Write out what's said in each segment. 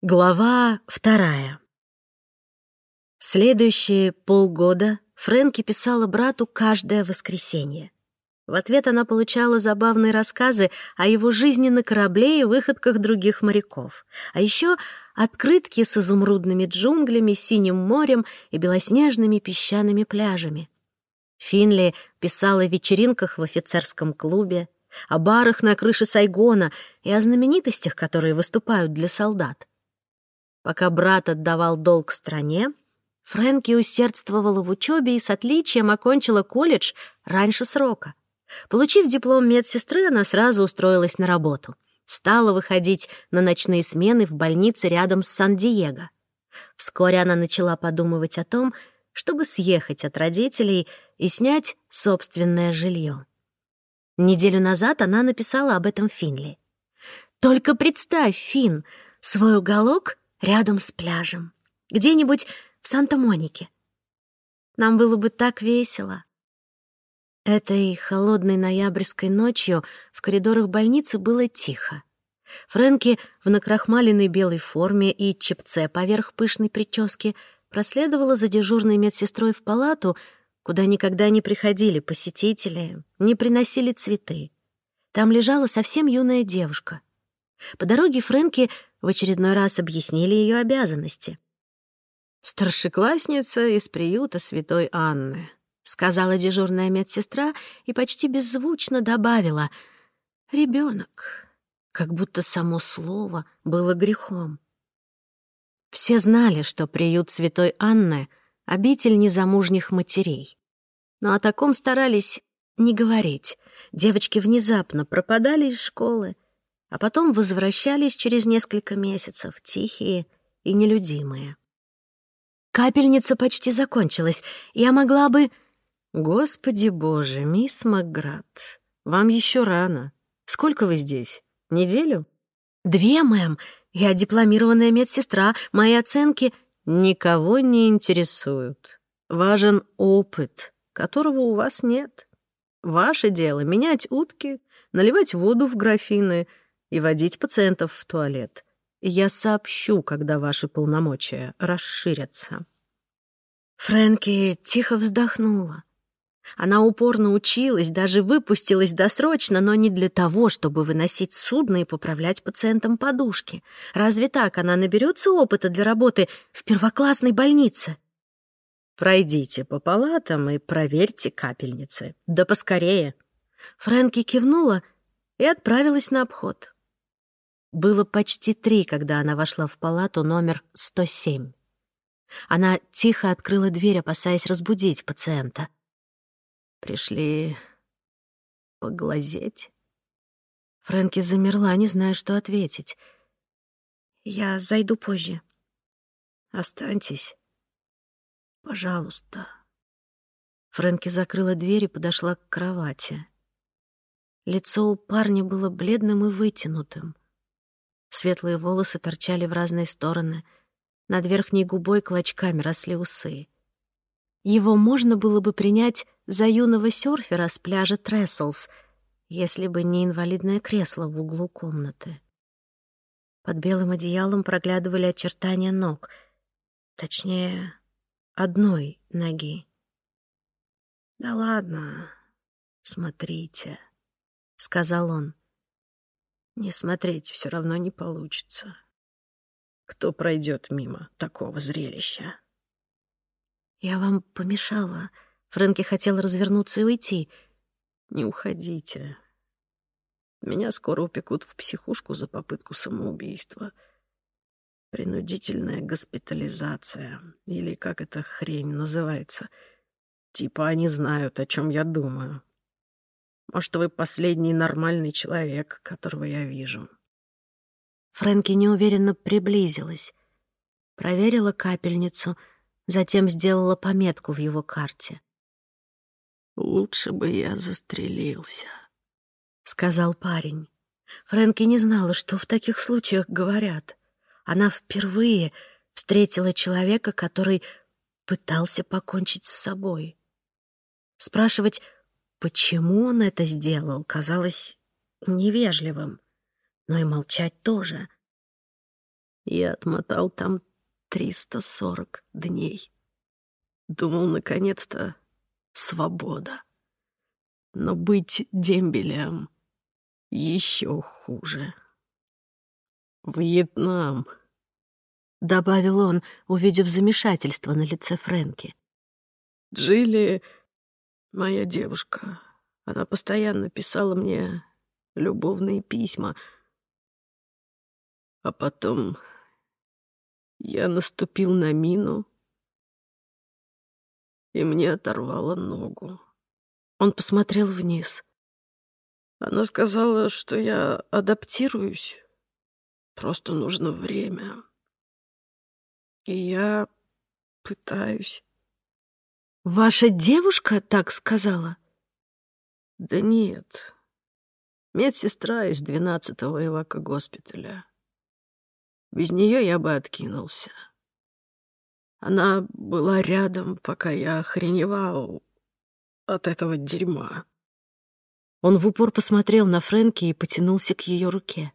Глава вторая. Следующие полгода Фрэнки писала брату каждое воскресенье. В ответ она получала забавные рассказы о его жизни на корабле и выходках других моряков, а еще открытки с изумрудными джунглями, синим морем и белоснежными песчаными пляжами. Финли писала о вечеринках в офицерском клубе, о барах на крыше Сайгона и о знаменитостях, которые выступают для солдат. Пока брат отдавал долг стране, Фрэнки усердствовала в учебе и с отличием окончила колледж раньше срока. Получив диплом медсестры, она сразу устроилась на работу. Стала выходить на ночные смены в больнице рядом с Сан-Диего. Вскоре она начала подумывать о том, чтобы съехать от родителей и снять собственное жилье. Неделю назад она написала об этом Финли. «Только представь, Фин, свой уголок рядом с пляжем, где-нибудь в Санта-Монике. Нам было бы так весело. Этой холодной ноябрьской ночью в коридорах больницы было тихо. Фрэнки в накрахмаленной белой форме и чепце поверх пышной прически проследовала за дежурной медсестрой в палату, куда никогда не приходили посетители, не приносили цветы. Там лежала совсем юная девушка. По дороге Фрэнки в очередной раз объяснили ее обязанности. «Старшеклассница из приюта святой Анны», — сказала дежурная медсестра и почти беззвучно добавила «ребенок», как будто само слово было грехом. Все знали, что приют святой Анны — обитель незамужних матерей. Но о таком старались не говорить. Девочки внезапно пропадали из школы, а потом возвращались через несколько месяцев, тихие и нелюдимые. Капельница почти закончилась, я могла бы... Господи боже, мисс Макград, вам еще рано. Сколько вы здесь? Неделю? Две, мэм. Я дипломированная медсестра, мои оценки никого не интересуют. Важен опыт, которого у вас нет. Ваше дело — менять утки, наливать воду в графины — и водить пациентов в туалет. Я сообщу, когда ваши полномочия расширятся». Фрэнки тихо вздохнула. Она упорно училась, даже выпустилась досрочно, но не для того, чтобы выносить судно и поправлять пациентам подушки. Разве так она наберется опыта для работы в первоклассной больнице? Пройдите по палатам и проверьте капельницы. Да поскорее. Фрэнки кивнула и отправилась на обход. Было почти три, когда она вошла в палату номер 107. Она тихо открыла дверь, опасаясь разбудить пациента. Пришли поглазеть. Фрэнки замерла, не зная, что ответить. «Я зайду позже. Останьтесь. Пожалуйста». Фрэнки закрыла дверь и подошла к кровати. Лицо у парня было бледным и вытянутым. Светлые волосы торчали в разные стороны. Над верхней губой клочками росли усы. Его можно было бы принять за юного серфера с пляжа Тресселс, если бы не инвалидное кресло в углу комнаты. Под белым одеялом проглядывали очертания ног, точнее, одной ноги. «Да ладно, смотрите», — сказал он. Не смотреть все равно не получится. Кто пройдет мимо такого зрелища? Я вам помешала. Фрэнки хотел развернуться и уйти. Не уходите. Меня скоро упекут в психушку за попытку самоубийства. Принудительная госпитализация. Или как эта хрень называется. Типа они знают, о чем я думаю. Может, вы последний нормальный человек, которого я вижу». Фрэнки неуверенно приблизилась, проверила капельницу, затем сделала пометку в его карте. «Лучше бы я застрелился», — сказал парень. Фрэнки не знала, что в таких случаях говорят. Она впервые встретила человека, который пытался покончить с собой. Спрашивать, Почему он это сделал, казалось невежливым, но и молчать тоже. Я отмотал там 340 дней. Думал, наконец-то, свобода. Но быть дембелем еще хуже. Вьетнам, — добавил он, увидев замешательство на лице Фрэнки. Джилли — моя девушка. Она постоянно писала мне любовные письма. А потом я наступил на мину, и мне оторвало ногу. Он посмотрел вниз. Она сказала, что я адаптируюсь. Просто нужно время. И я пытаюсь. «Ваша девушка так сказала?» «Да нет. Медсестра из 12-го эвако-госпиталя. Без нее я бы откинулся. Она была рядом, пока я охреневал от этого дерьма. Он в упор посмотрел на Фрэнки и потянулся к ее руке.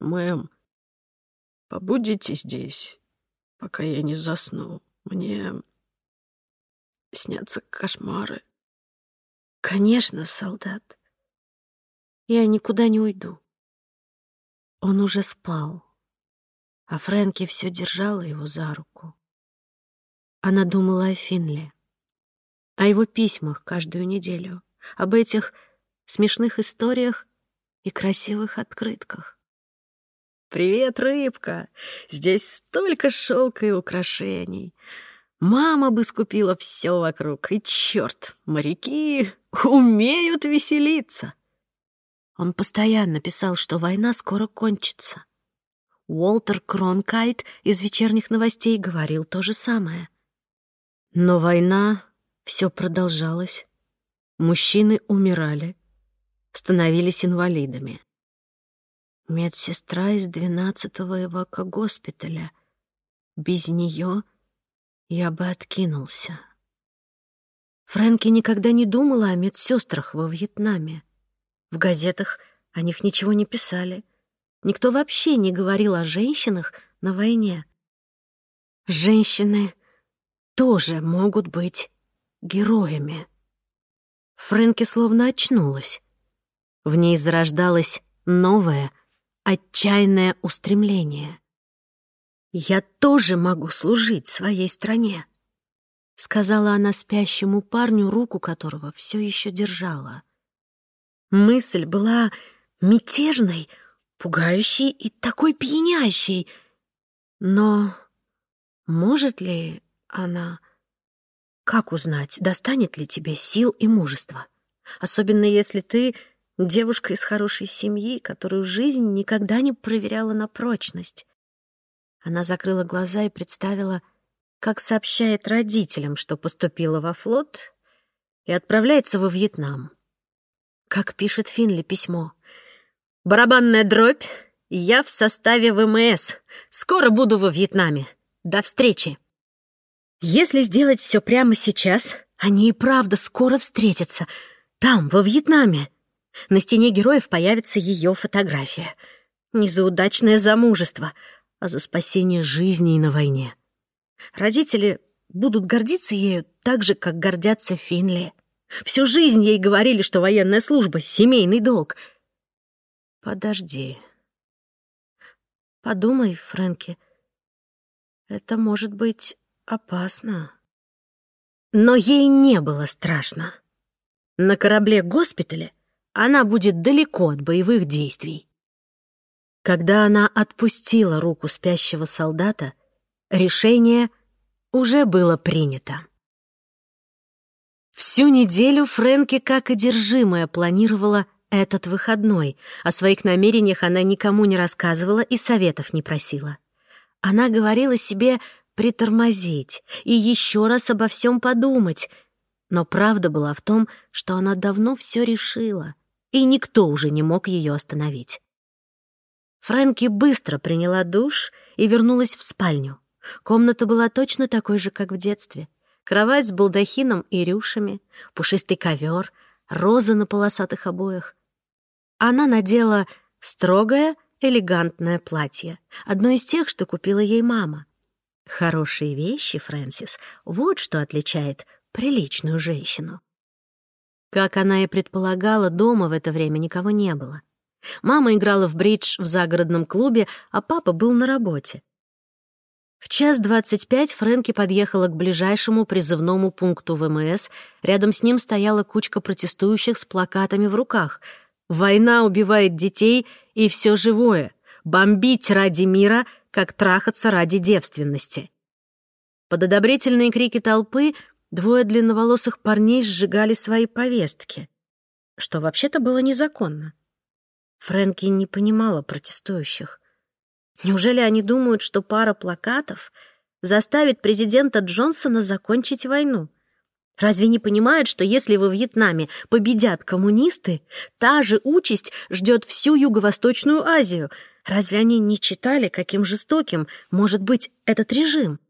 «Мэм, побудете здесь, пока я не засну. Мне снятся кошмары». «Конечно, солдат. Я никуда не уйду». Он уже спал а Фрэнки все держала его за руку. Она думала о Финле, о его письмах каждую неделю, об этих смешных историях и красивых открытках. «Привет, рыбка! Здесь столько шелка и украшений. Мама бы скупила все вокруг, и черт, моряки умеют веселиться!» Он постоянно писал, что война скоро кончится. Уолтер Кронкайт из вечерних новостей говорил то же самое. Но война все продолжалась. Мужчины умирали, становились инвалидами. Медсестра из 12-го эвако-госпиталя. Без нее я бы откинулся. Фрэнки никогда не думала о медсестрах во Вьетнаме. В газетах о них ничего не писали — Никто вообще не говорил о женщинах на войне. Женщины тоже могут быть героями. Фрэнки словно очнулась. В ней зарождалось новое, отчаянное устремление. «Я тоже могу служить своей стране», — сказала она спящему парню, руку которого все еще держала. Мысль была мятежной, пугающий и такой пьянящий. Но может ли она... Как узнать, достанет ли тебе сил и мужества? Особенно если ты девушка из хорошей семьи, которую жизнь никогда не проверяла на прочность. Она закрыла глаза и представила, как сообщает родителям, что поступила во флот и отправляется во Вьетнам. Как пишет Финли письмо. Барабанная дробь. Я в составе ВМС. Скоро буду во Вьетнаме. До встречи. Если сделать все прямо сейчас, они и правда скоро встретятся. Там, во Вьетнаме. На стене героев появится ее фотография. Не за удачное замужество, а за спасение жизней на войне. Родители будут гордиться ею так же, как гордятся Финли. Всю жизнь ей говорили, что военная служба — семейный долг — Подожди. Подумай, Фрэнки. Это может быть опасно. Но ей не было страшно. На корабле-госпитале она будет далеко от боевых действий. Когда она отпустила руку спящего солдата, решение уже было принято. Всю неделю Фрэнки как одержимая планировала этот выходной. О своих намерениях она никому не рассказывала и советов не просила. Она говорила себе притормозить и еще раз обо всем подумать. Но правда была в том, что она давно все решила, и никто уже не мог ее остановить. Фрэнки быстро приняла душ и вернулась в спальню. Комната была точно такой же, как в детстве. Кровать с балдахином и рюшами, пушистый ковер, розы на полосатых обоях. Она надела строгое элегантное платье, одно из тех, что купила ей мама. Хорошие вещи, Фрэнсис, вот что отличает приличную женщину. Как она и предполагала, дома в это время никого не было. Мама играла в бридж в загородном клубе, а папа был на работе. В час двадцать пять Фрэнки подъехала к ближайшему призывному пункту ВМС. Рядом с ним стояла кучка протестующих с плакатами в руках. «Война убивает детей и все живое. Бомбить ради мира, как трахаться ради девственности». Под одобрительные крики толпы двое длинноволосых парней сжигали свои повестки, что вообще-то было незаконно. Фрэнки не понимала протестующих. Неужели они думают, что пара плакатов заставит президента Джонсона закончить войну? Разве не понимают, что если во Вьетнаме победят коммунисты, та же участь ждет всю Юго-Восточную Азию? Разве они не читали, каким жестоким может быть этот режим?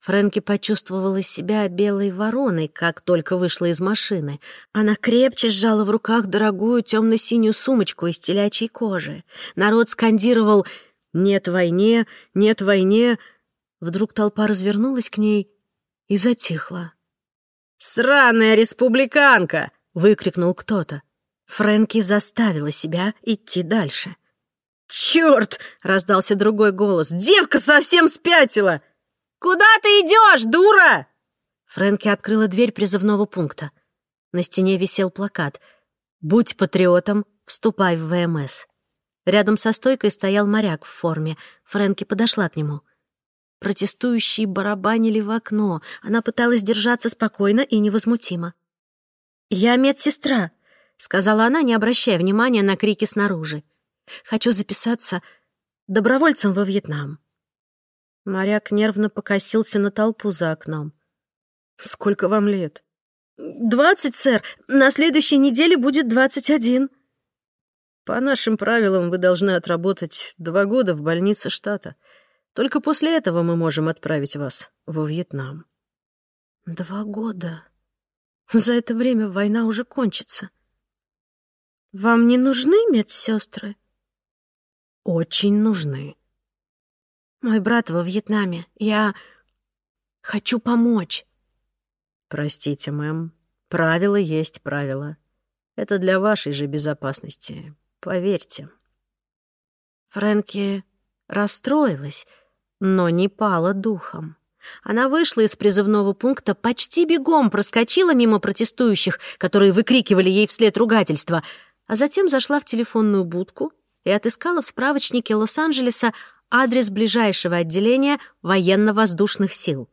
Фрэнки почувствовала себя белой вороной, как только вышла из машины. Она крепче сжала в руках дорогую темно-синюю сумочку из телячьей кожи. Народ скандировал «Нет войне! Нет войне!» Вдруг толпа развернулась к ней и затихла. «Сраная республиканка!» — выкрикнул кто-то. Фрэнки заставила себя идти дальше. «Чёрт!» — раздался другой голос. «Девка совсем спятила!» «Куда ты идешь, дура?» Фрэнки открыла дверь призывного пункта. На стене висел плакат «Будь патриотом, вступай в ВМС». Рядом со стойкой стоял моряк в форме. Фрэнки подошла к нему. Протестующие барабанили в окно. Она пыталась держаться спокойно и невозмутимо. «Я медсестра», — сказала она, не обращая внимания на крики снаружи. «Хочу записаться добровольцем во Вьетнам». Моряк нервно покосился на толпу за окном. «Сколько вам лет?» «Двадцать, сэр. На следующей неделе будет двадцать один». По нашим правилам вы должны отработать два года в больнице штата. Только после этого мы можем отправить вас во Вьетнам. Два года. За это время война уже кончится. Вам не нужны медсестры? Очень нужны. Мой брат во Вьетнаме. Я хочу помочь. Простите, мэм. Правила есть правила. Это для вашей же безопасности. Поверьте. Фрэнки расстроилась, но не пала духом. Она вышла из призывного пункта, почти бегом проскочила мимо протестующих, которые выкрикивали ей вслед ругательства, а затем зашла в телефонную будку и отыскала в справочнике Лос-Анджелеса адрес ближайшего отделения военно-воздушных сил.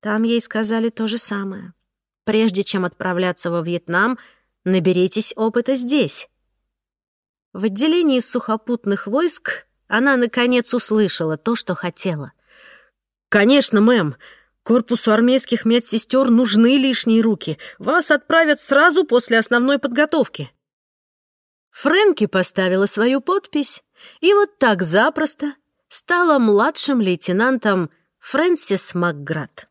Там ей сказали то же самое. Прежде чем отправляться во Вьетнам, наберитесь опыта здесь. В отделении сухопутных войск она, наконец, услышала то, что хотела. «Конечно, мэм. Корпусу армейских медсестер нужны лишние руки. Вас отправят сразу после основной подготовки». Фрэнки поставила свою подпись и вот так запросто стала младшим лейтенантом Фрэнсис Макград.